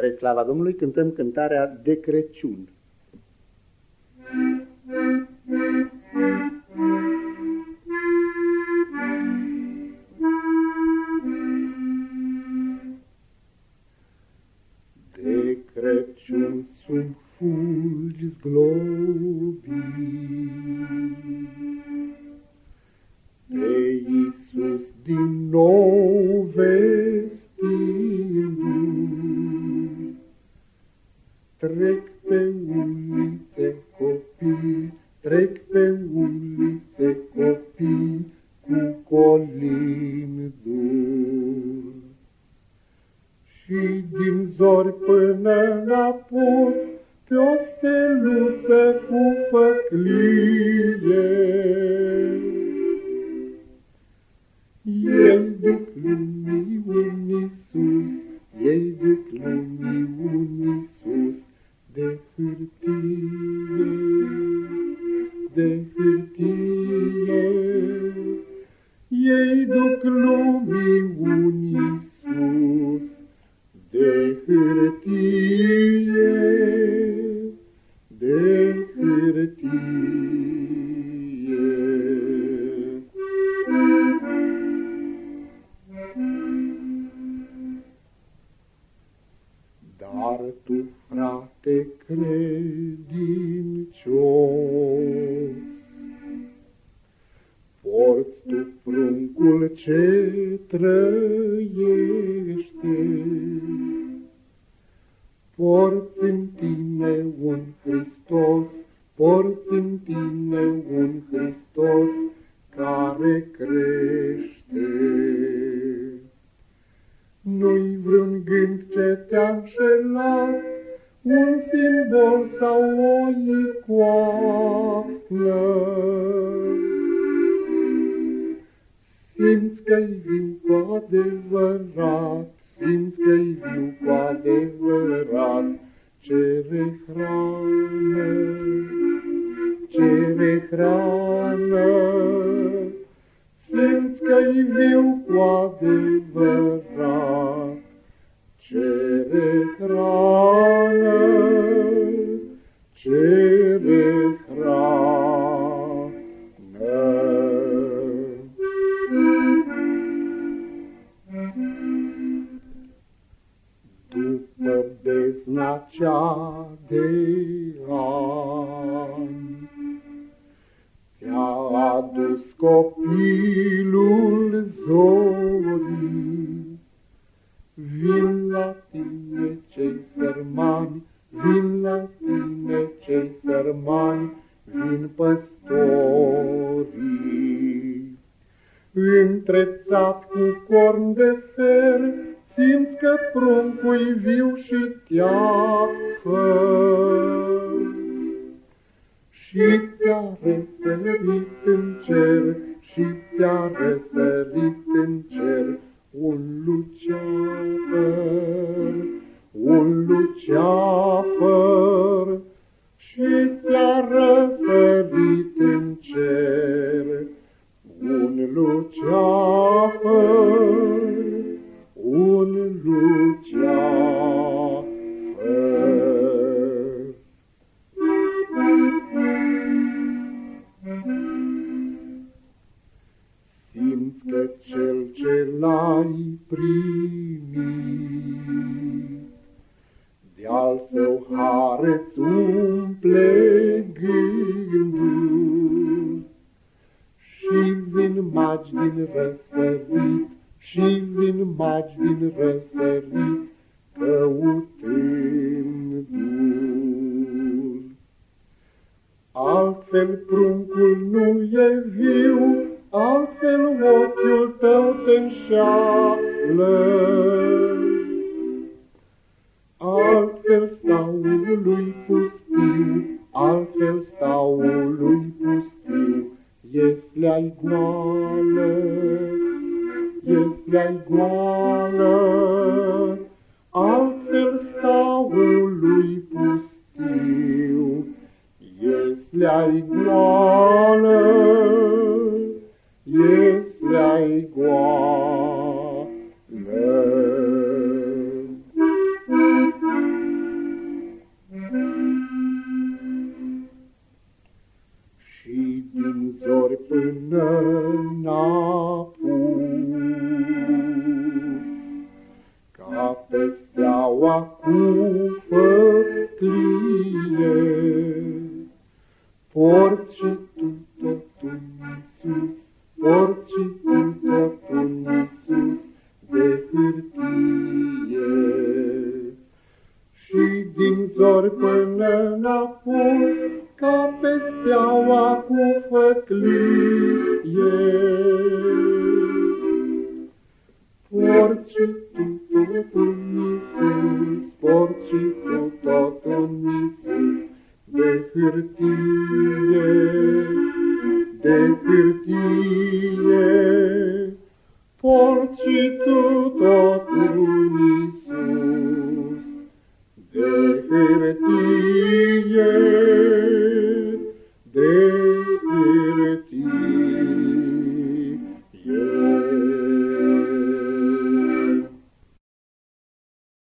Spre slava Domnului cântăm cântarea de Crăciun. De copii, trec pe ulițe copii, cu colin dur. Și din zori până la pus, pe o steluță cu făclie. Ei duc lumii un Iisus, duc lumii un Iisus ce trăiește, porți în tine un Hristos, porți în tine un Hristos care crește. Simți că-i viu cu adevărat, simți că-i viu cu adevărat, cere hrană, cere hrană. Simți că-i viu cu adevărat, cere hrană, cere bezna cea de ani, Ți-a adus copilul zorii, Vin la tine cei sărmani, vin la tine cei sărmani, vin păstorii. Întrețat cu corn de fer, simți că pruncul viu și teafă. Și ți-a răsărit în cer, și ți-a răsărit în cer, un luceafăr, un luceafăr, Simți că cel ce l-ai primit, De-al său har îți umple gândul, Și vin magi din răsărit, și vin magi din răsărit, căutându-l. Altfel pruncul nu e viu, altfel ochiul tău te înșeală. Altfel staul lui pustiu, altfel staul lui pustiu, Ieslea-i goală, ieslea-i goală, altfel staul lui pustiu, Ieslea-i goală, înapoi, ca pe steaua cu făclie, porți și tu totul Iisus, porți și tu totul Iisus de hârtie. Și din zori până de